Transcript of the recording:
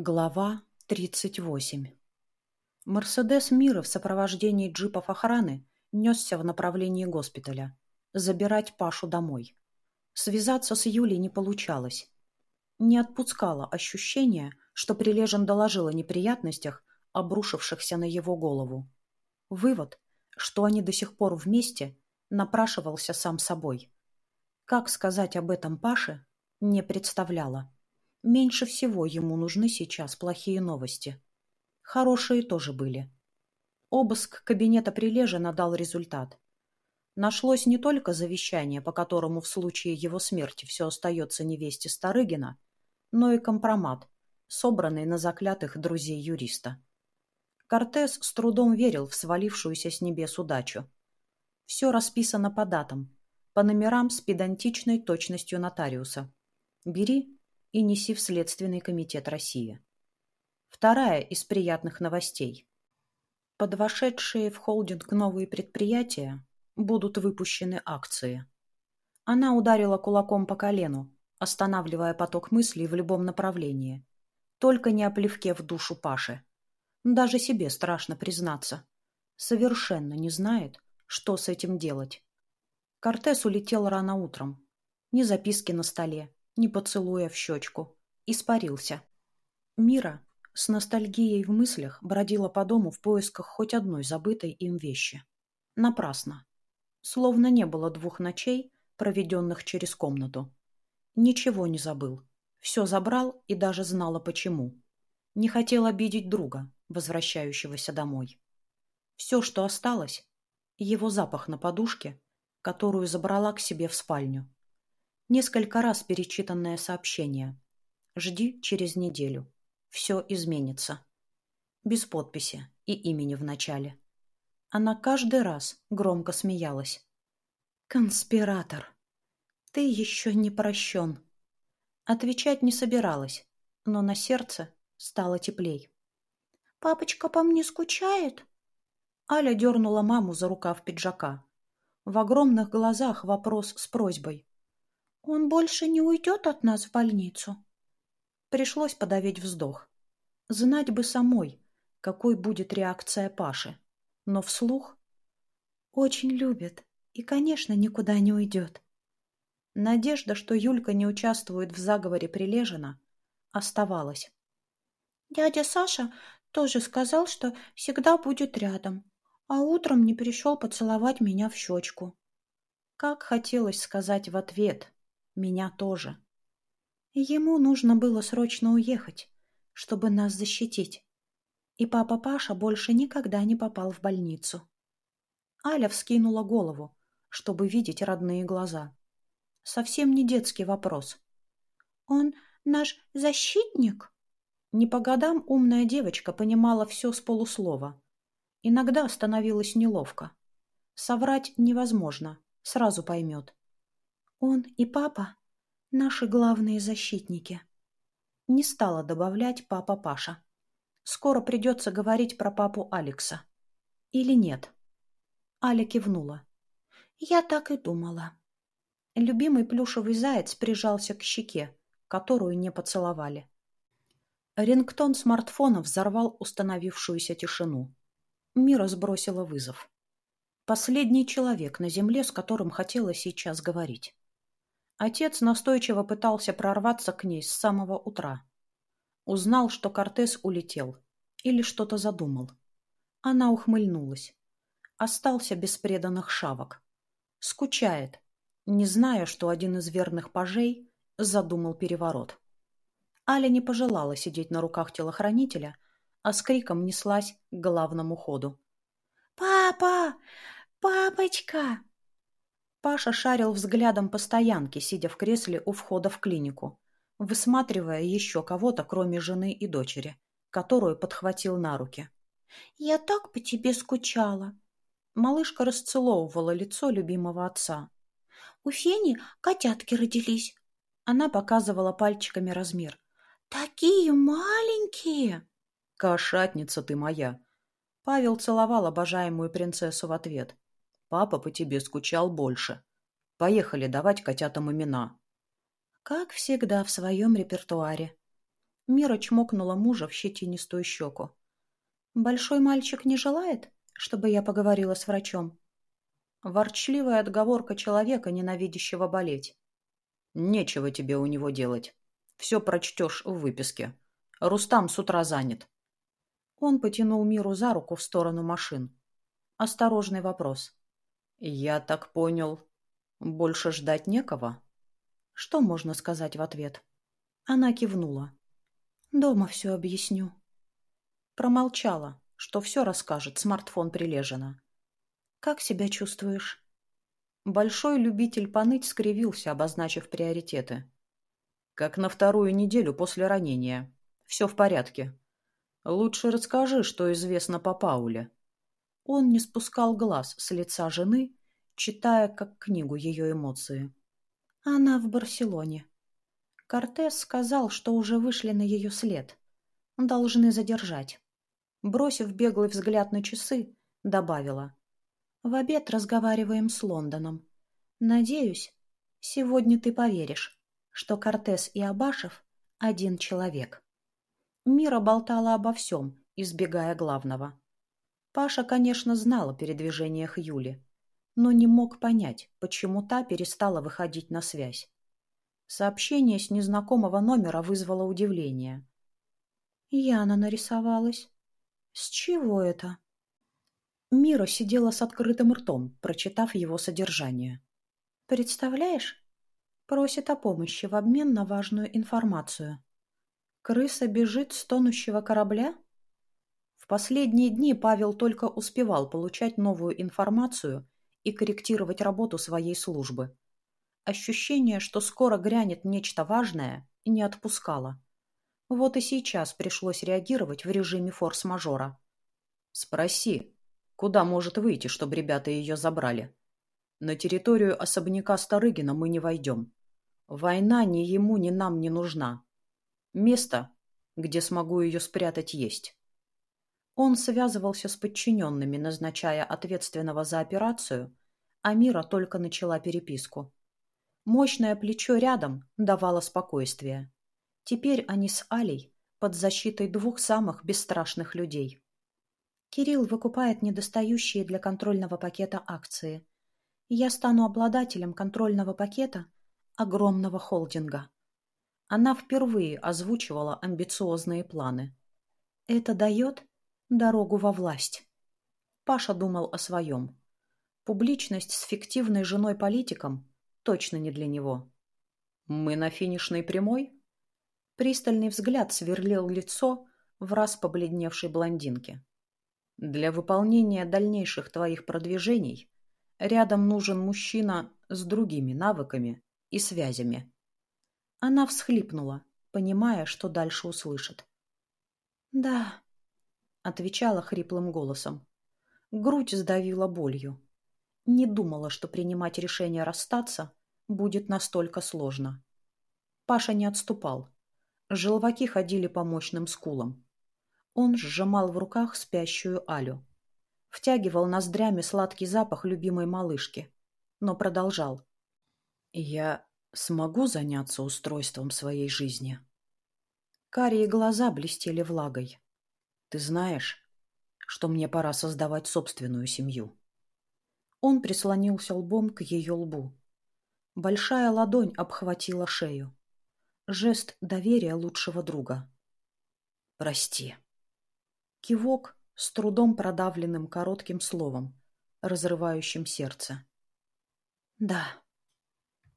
Глава 38 Мерседес Мира в сопровождении джипов охраны несся в направлении госпиталя. Забирать Пашу домой. Связаться с Юлей не получалось. Не отпускало ощущение, что Прилежен доложил о неприятностях, обрушившихся на его голову. Вывод, что они до сих пор вместе, напрашивался сам собой. Как сказать об этом Паше, не представляла. Меньше всего ему нужны сейчас плохие новости. Хорошие тоже были. Обыск кабинета Прилежина дал результат. Нашлось не только завещание, по которому в случае его смерти все остается невесте Старыгина, но и компромат, собранный на заклятых друзей юриста. Кортес с трудом верил в свалившуюся с небес удачу. Все расписано по датам, по номерам с педантичной точностью нотариуса. Бери и неси в Следственный комитет России. Вторая из приятных новостей. Под вошедшие в холдинг новые предприятия будут выпущены акции. Она ударила кулаком по колену, останавливая поток мыслей в любом направлении. Только не о плевке в душу Паши. Даже себе страшно признаться. Совершенно не знает, что с этим делать. Кортес улетел рано утром. Ни записки на столе, ни поцелуя в щечку. Испарился. Мира с ностальгией в мыслях бродила по дому в поисках хоть одной забытой им вещи. Напрасно. Словно не было двух ночей, проведенных через комнату. Ничего не забыл. Все забрал и даже знала почему. Не хотел обидеть друга, возвращающегося домой. Все, что осталось, его запах на подушке, которую забрала к себе в спальню. Несколько раз перечитанное сообщение. Жди через неделю. Все изменится. Без подписи и имени в начале. Она каждый раз громко смеялась. «Конспиратор, ты еще не прощен». Отвечать не собиралась, но на сердце стало теплей. «Папочка по мне скучает?» Аля дернула маму за рукав пиджака. В огромных глазах вопрос с просьбой. Он больше не уйдет от нас в больницу. Пришлось подавить вздох. Знать бы самой, какой будет реакция Паши. Но вслух очень любит и, конечно, никуда не уйдет. Надежда, что Юлька не участвует в заговоре Прилежина, оставалась. Дядя Саша тоже сказал, что всегда будет рядом, а утром не пришел поцеловать меня в щечку. Как хотелось сказать в ответ меня тоже. Ему нужно было срочно уехать, чтобы нас защитить. И папа Паша больше никогда не попал в больницу. Аля вскинула голову, чтобы видеть родные глаза. Совсем не детский вопрос. «Он наш защитник?» Не по годам умная девочка понимала все с полуслова. Иногда становилось неловко. Соврать невозможно, сразу поймет. Он и папа — наши главные защитники. Не стала добавлять папа Паша. Скоро придется говорить про папу Алекса. Или нет? Аля кивнула. Я так и думала. Любимый плюшевый заяц прижался к щеке, которую не поцеловали. Рингтон смартфона взорвал установившуюся тишину. Мира сбросила вызов. Последний человек на земле, с которым хотела сейчас говорить. Отец настойчиво пытался прорваться к ней с самого утра. Узнал, что Кортес улетел. Или что-то задумал. Она ухмыльнулась. Остался без преданных шавок. Скучает, не зная, что один из верных пажей задумал переворот. Аля не пожелала сидеть на руках телохранителя, а с криком неслась к главному ходу. «Папа! Папочка!» Паша шарил взглядом по стоянке, сидя в кресле у входа в клинику, высматривая еще кого-то, кроме жены и дочери, которую подхватил на руки. «Я так по тебе скучала!» Малышка расцеловывала лицо любимого отца. «У Фени котятки родились!» Она показывала пальчиками размер. «Такие маленькие!» «Кошатница ты моя!» Павел целовал обожаемую принцессу в ответ. Папа по тебе скучал больше. Поехали давать котятам имена. Как всегда в своем репертуаре. Мира чмокнула мужа в щетинистую щеку. «Большой мальчик не желает, чтобы я поговорила с врачом?» Ворчливая отговорка человека, ненавидящего болеть. «Нечего тебе у него делать. Все прочтешь в выписке. Рустам с утра занят». Он потянул Миру за руку в сторону машин. Осторожный вопрос. «Я так понял, больше ждать некого?» Что можно сказать в ответ? Она кивнула. Дома все объясню. Промолчала, что все расскажет, смартфон прилежено. Как себя чувствуешь? Большой любитель поныть скривился, обозначив приоритеты. Как на вторую неделю после ранения. Все в порядке. Лучше расскажи, что известно по Пауле. Он не спускал глаз с лица жены, читая как книгу ее эмоции. Она в Барселоне. Кортес сказал, что уже вышли на ее след. Должны задержать. Бросив беглый взгляд на часы, добавила. В обед разговариваем с Лондоном. Надеюсь, сегодня ты поверишь, что Кортес и Абашев — один человек. Мира болтала обо всем, избегая главного. Паша, конечно, знал о передвижениях Юли, но не мог понять, почему та перестала выходить на связь. Сообщение с незнакомого номера вызвало удивление. Яна нарисовалась. С чего это? Мира сидела с открытым ртом, прочитав его содержание. Представляешь? Просит о помощи в обмен на важную информацию. Крыса бежит с тонущего корабля? Последние дни Павел только успевал получать новую информацию и корректировать работу своей службы. Ощущение, что скоро грянет нечто важное, не отпускало. Вот и сейчас пришлось реагировать в режиме форс-мажора. «Спроси, куда может выйти, чтобы ребята ее забрали? На территорию особняка Старыгина мы не войдем. Война ни ему, ни нам не нужна. Место, где смогу ее спрятать, есть». Он связывался с подчиненными, назначая ответственного за операцию, а Мира только начала переписку. Мощное плечо рядом давало спокойствие. Теперь они с Алей под защитой двух самых бесстрашных людей. Кирилл выкупает недостающие для контрольного пакета акции. Я стану обладателем контрольного пакета огромного холдинга. Она впервые озвучивала амбициозные планы. Это дает дорогу во власть. Паша думал о своем. Публичность с фиктивной женой-политиком точно не для него. «Мы на финишной прямой?» Пристальный взгляд сверлил лицо в раз побледневшей блондинки. «Для выполнения дальнейших твоих продвижений рядом нужен мужчина с другими навыками и связями». Она всхлипнула, понимая, что дальше услышит. «Да», — отвечала хриплым голосом. Грудь сдавила болью. Не думала, что принимать решение расстаться будет настолько сложно. Паша не отступал. Желваки ходили по мощным скулам. Он сжимал в руках спящую Алю. Втягивал ноздрями сладкий запах любимой малышки. Но продолжал. «Я смогу заняться устройством своей жизни?» Карие глаза блестели влагой. «Ты знаешь, что мне пора создавать собственную семью?» Он прислонился лбом к ее лбу. Большая ладонь обхватила шею. Жест доверия лучшего друга. «Прости». Кивок с трудом продавленным коротким словом, разрывающим сердце. «Да».